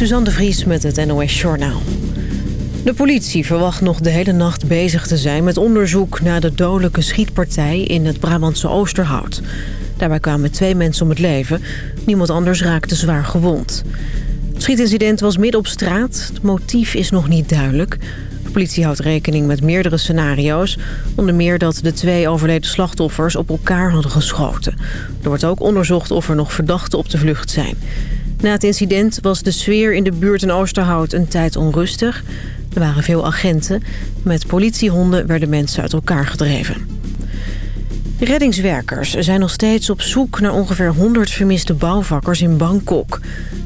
Suzanne de Vries met het NOS Journaal. De politie verwacht nog de hele nacht bezig te zijn... met onderzoek naar de dodelijke schietpartij in het Brabantse Oosterhout. Daarbij kwamen twee mensen om het leven. Niemand anders raakte zwaar gewond. Het schietincident was midden op straat. Het motief is nog niet duidelijk. De politie houdt rekening met meerdere scenario's. Onder meer dat de twee overleden slachtoffers op elkaar hadden geschoten. Er wordt ook onderzocht of er nog verdachten op de vlucht zijn. Na het incident was de sfeer in de buurt in Oosterhout een tijd onrustig. Er waren veel agenten. Met politiehonden werden mensen uit elkaar gedreven. Reddingswerkers zijn nog steeds op zoek naar ongeveer 100 vermiste bouwvakkers in Bangkok.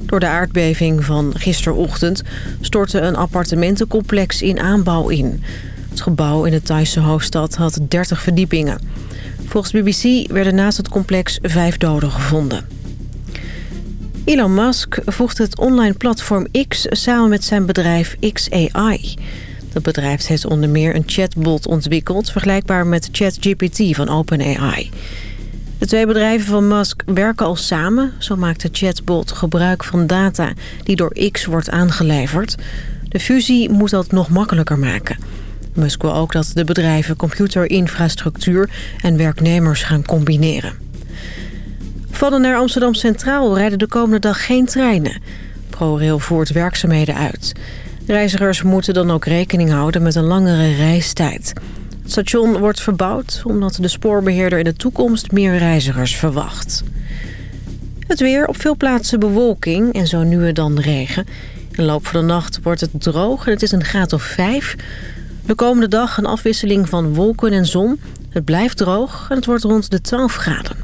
Door de aardbeving van gisterochtend stortte een appartementencomplex in aanbouw in. Het gebouw in de Thaise hoofdstad had 30 verdiepingen. Volgens BBC werden naast het complex vijf doden gevonden. Elon Musk voegt het online platform X samen met zijn bedrijf XAI. Dat bedrijf heeft onder meer een chatbot ontwikkeld... vergelijkbaar met ChatGPT van OpenAI. De twee bedrijven van Musk werken al samen. Zo maakt de chatbot gebruik van data die door X wordt aangeleverd. De fusie moet dat nog makkelijker maken. Musk wil ook dat de bedrijven computerinfrastructuur en werknemers gaan combineren. Van naar Amsterdam Centraal rijden de komende dag geen treinen. ProRail voert werkzaamheden uit. Reizigers moeten dan ook rekening houden met een langere reistijd. Het station wordt verbouwd omdat de spoorbeheerder in de toekomst meer reizigers verwacht. Het weer, op veel plaatsen bewolking en zo nu en dan regen. In de loop van de nacht wordt het droog en het is een graad of 5. De komende dag een afwisseling van wolken en zon. Het blijft droog en het wordt rond de 12 graden.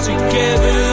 together.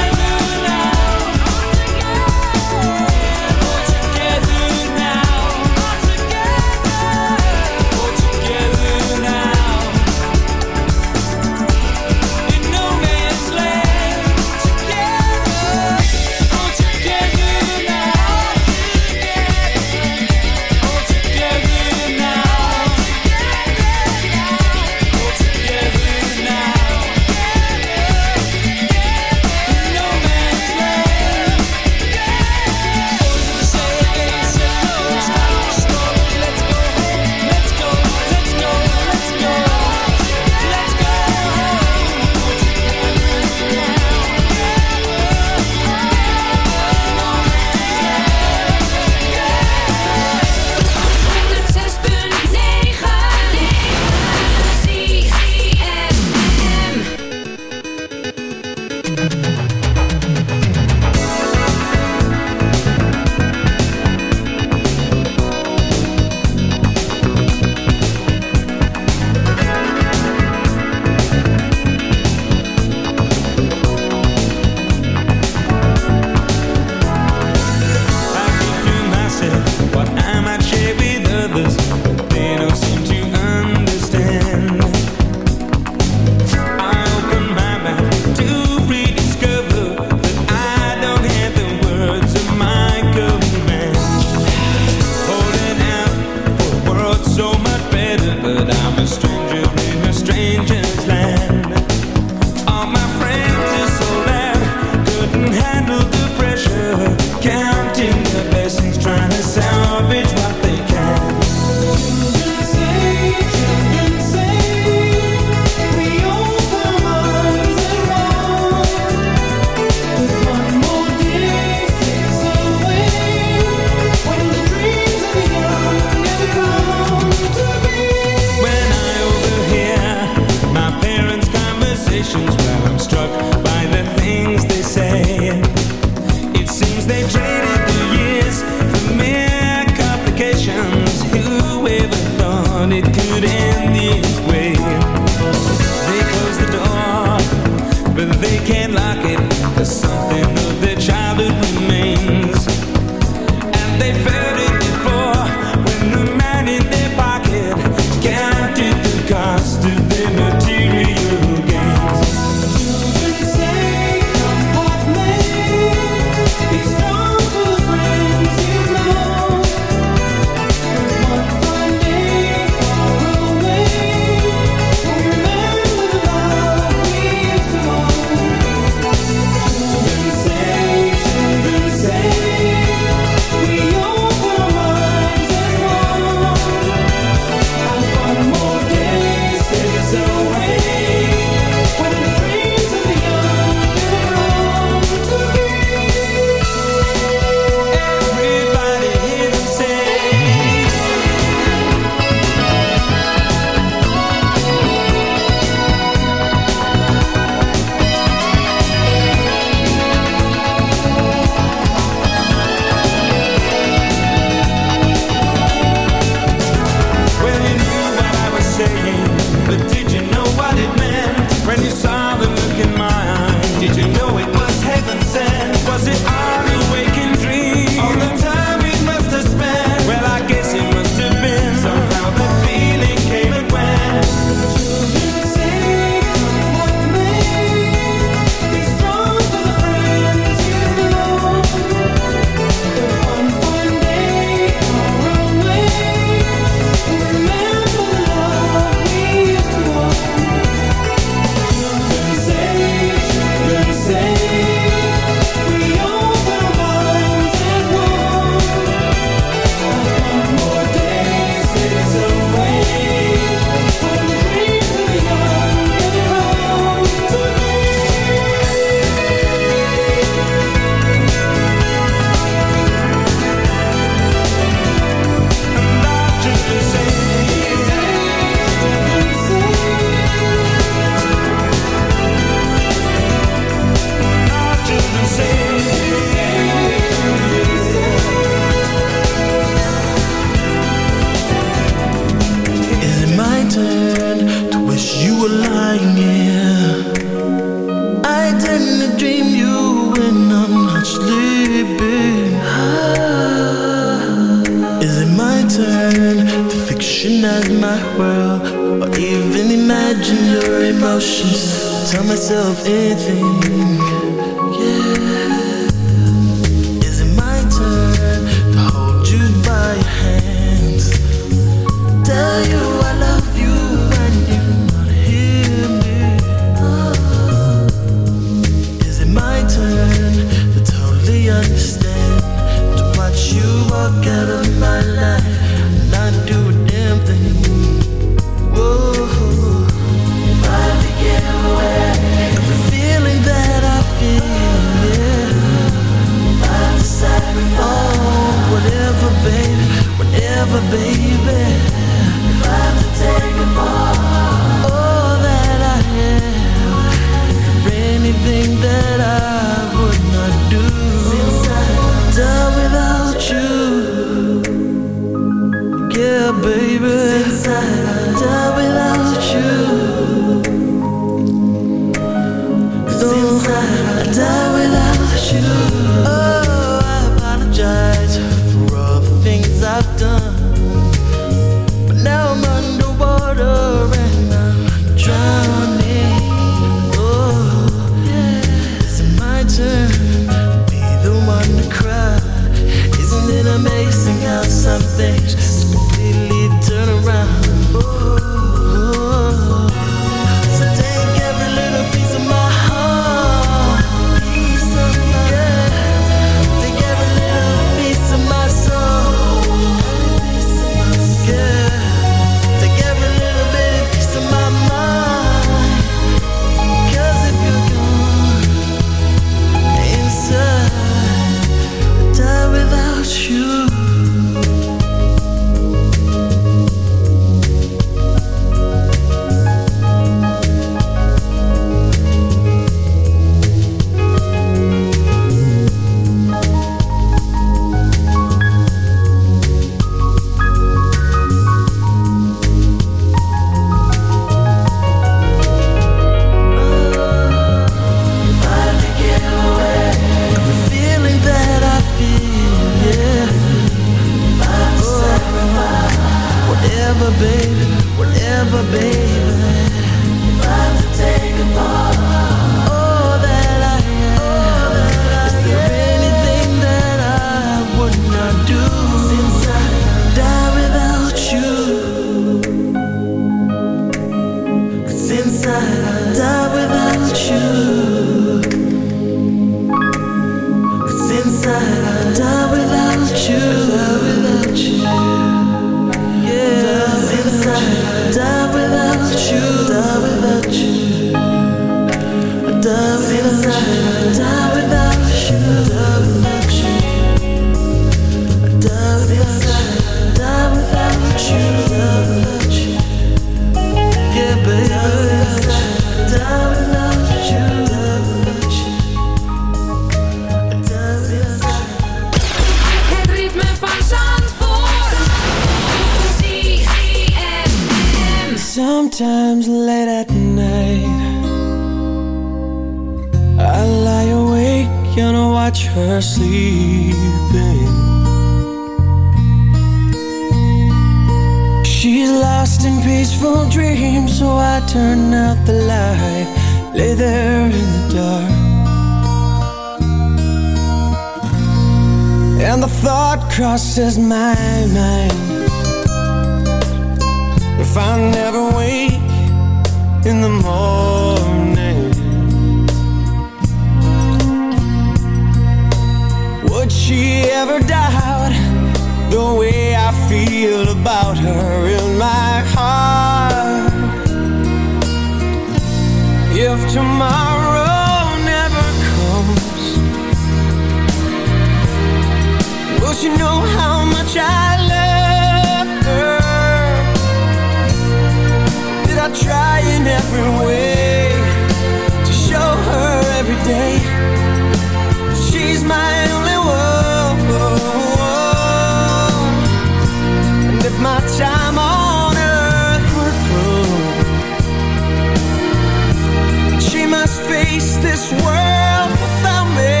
Face this world without me?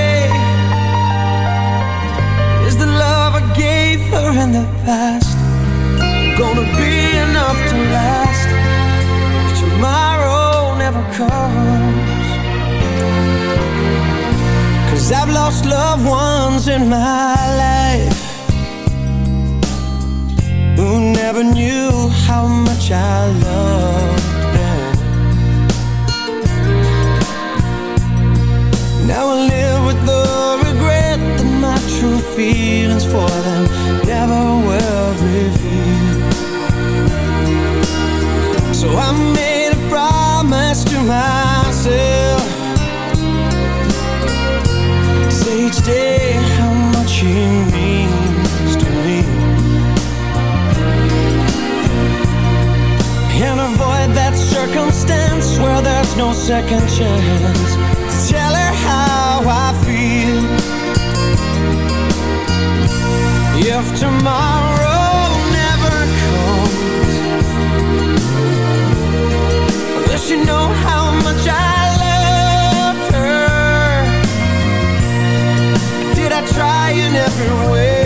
Is the love I gave her in the past gonna be enough to last if tomorrow never comes? Cause I've lost loved ones in my life who never knew how much I loved Now I live with the regret that my true feelings for them never will reveal. So I made a promise to myself. Say each day how much he means to me. And avoid that circumstance where there's no second chance tell her how I feel. If tomorrow never comes wish you know how much I love her? Did I try in every way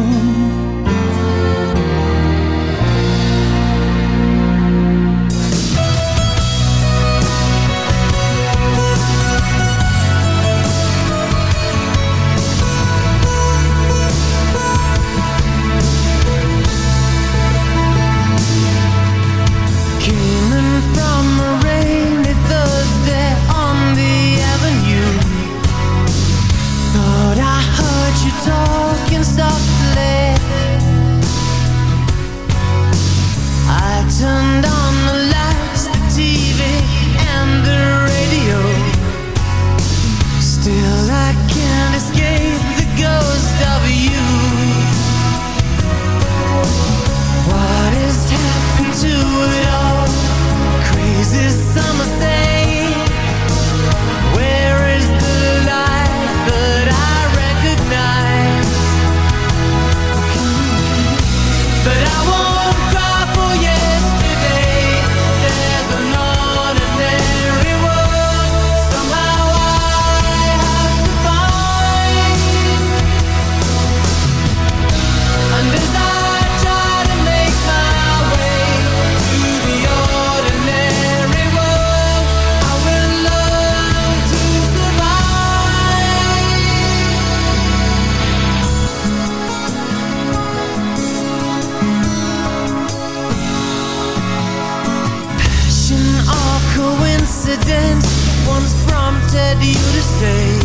day.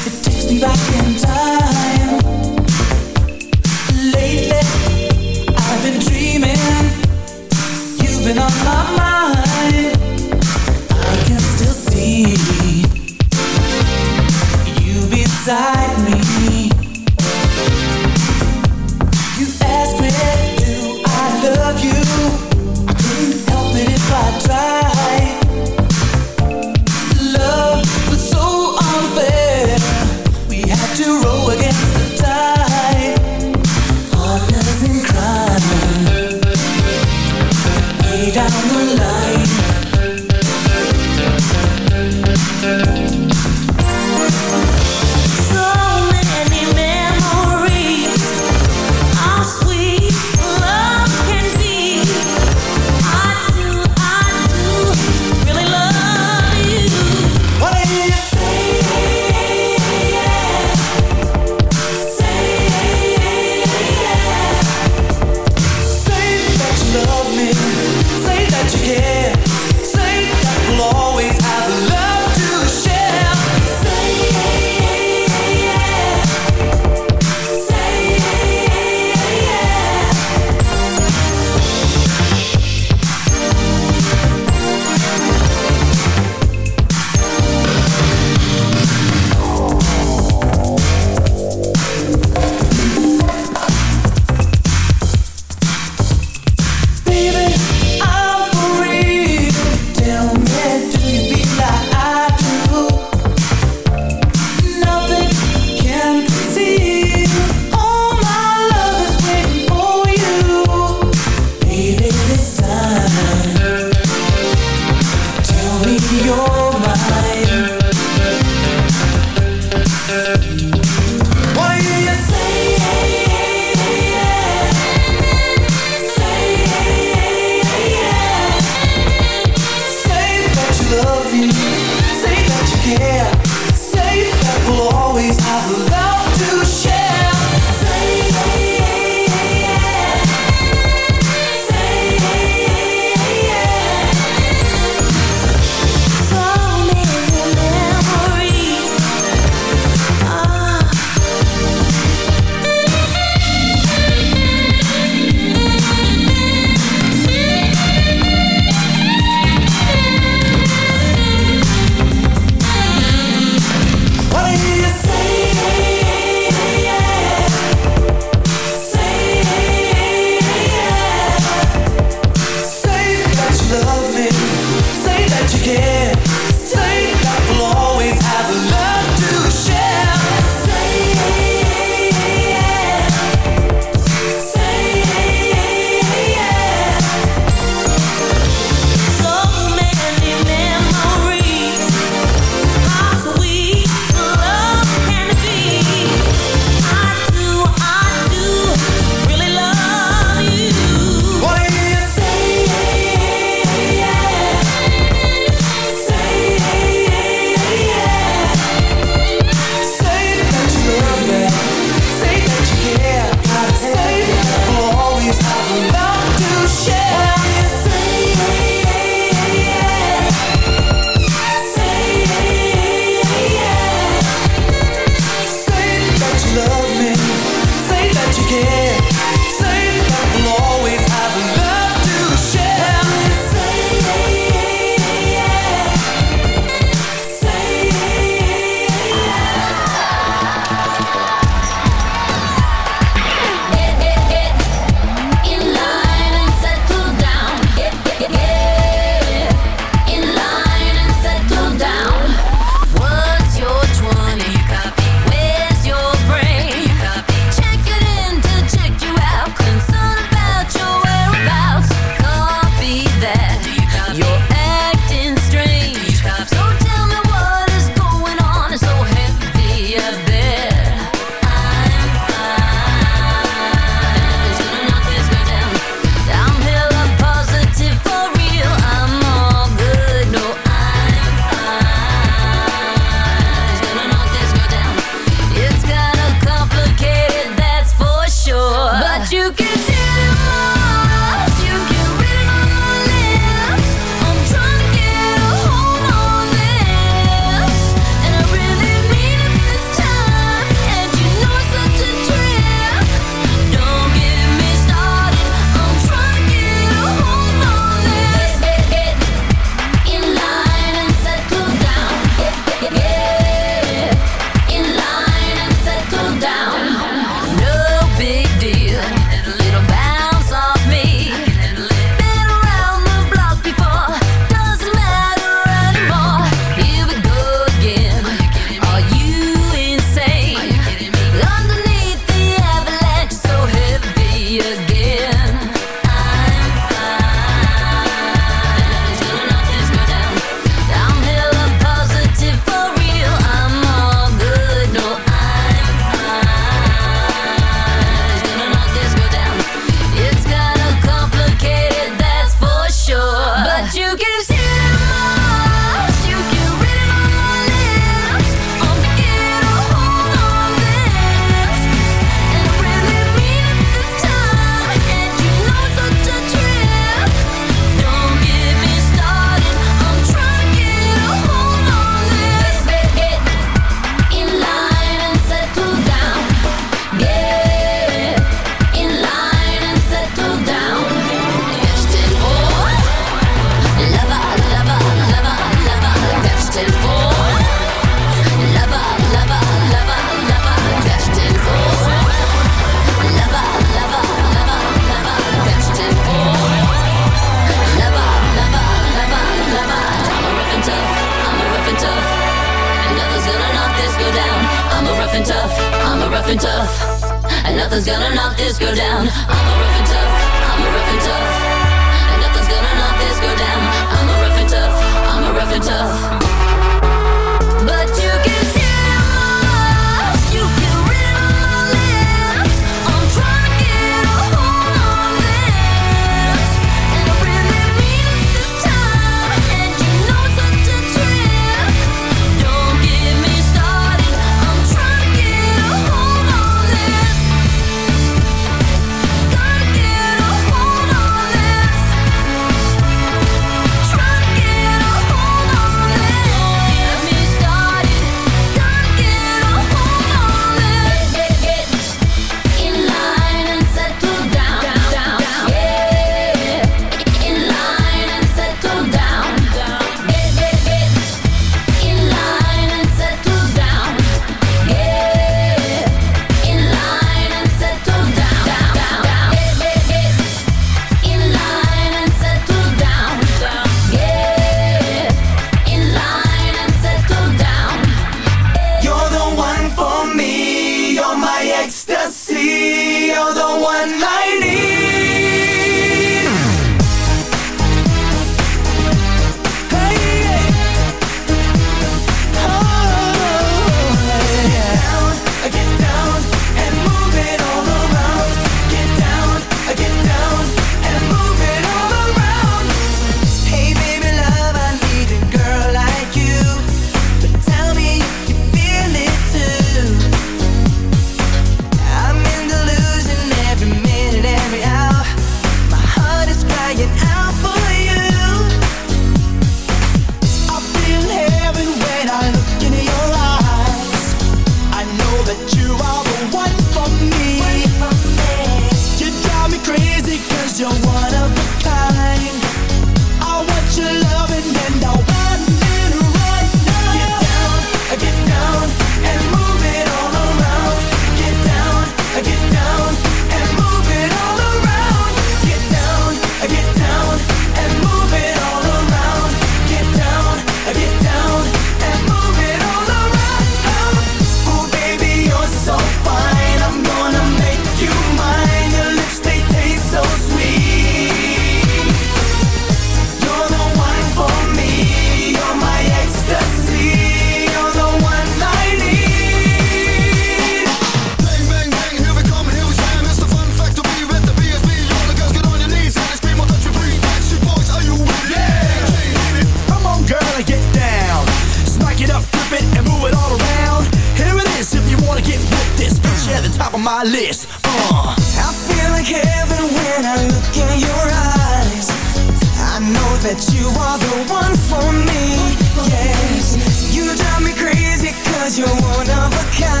bet you are the one for me. Yes, you drive me crazy 'cause you're one of a kind.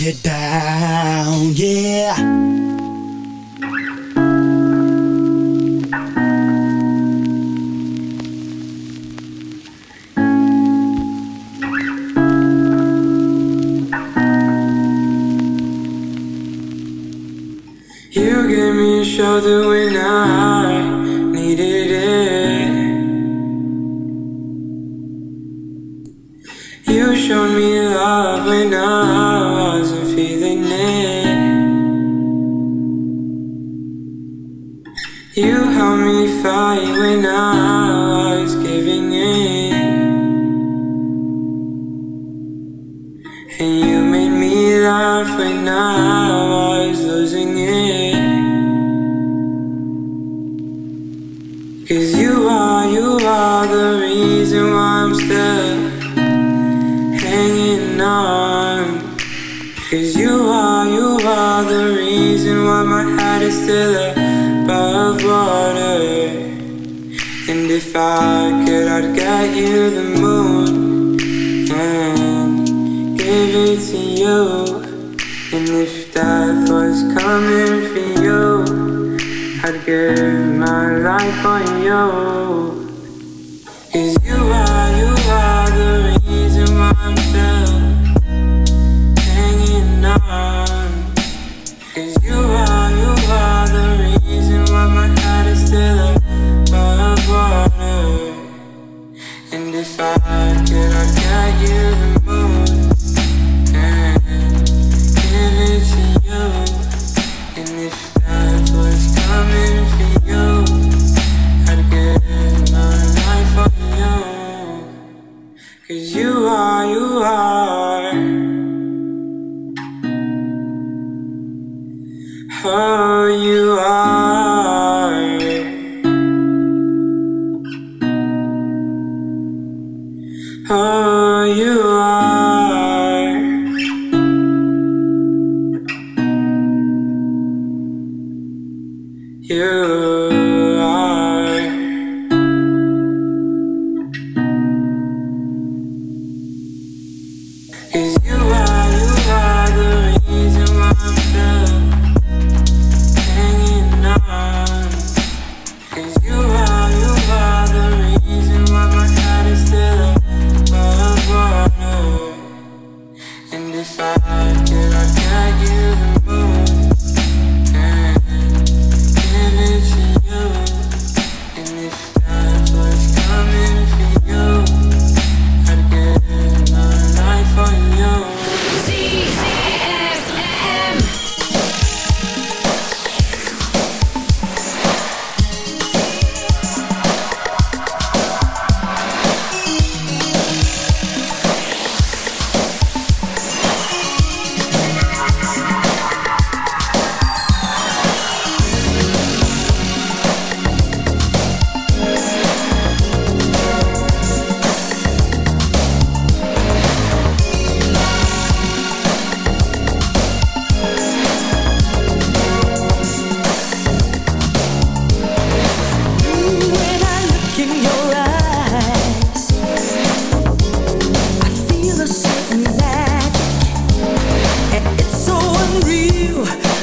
get down, yeah. You gave me a shoulder when I. without you and I Cause you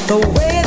the way